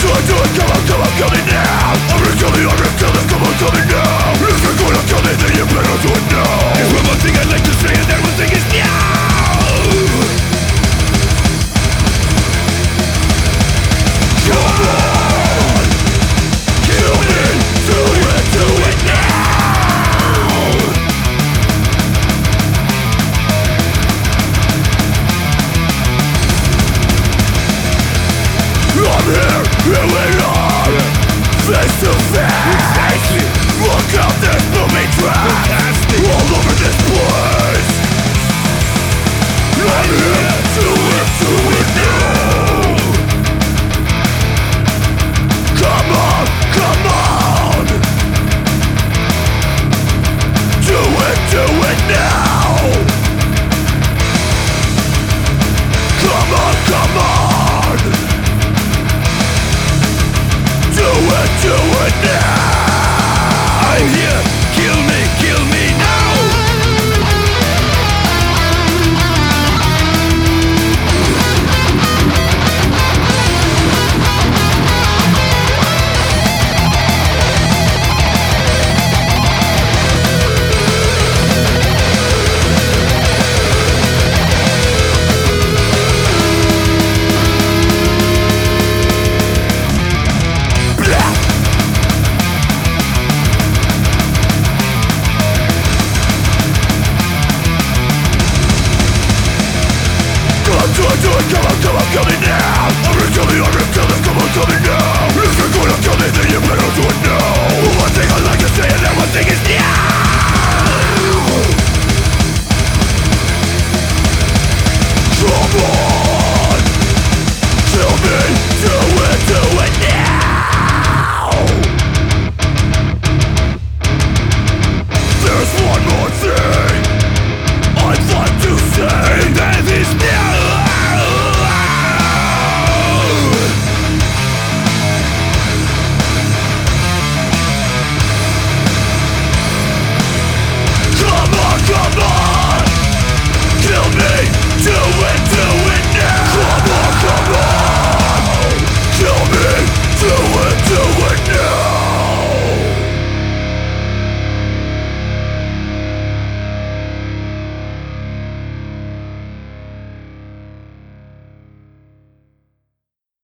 do it, do it, come on, come on, come on now